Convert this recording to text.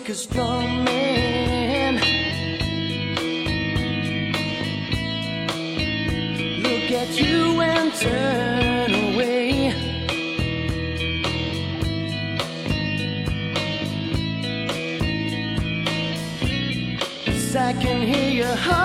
make a strong man. Look at you and turn away. Cause I can hear your heart.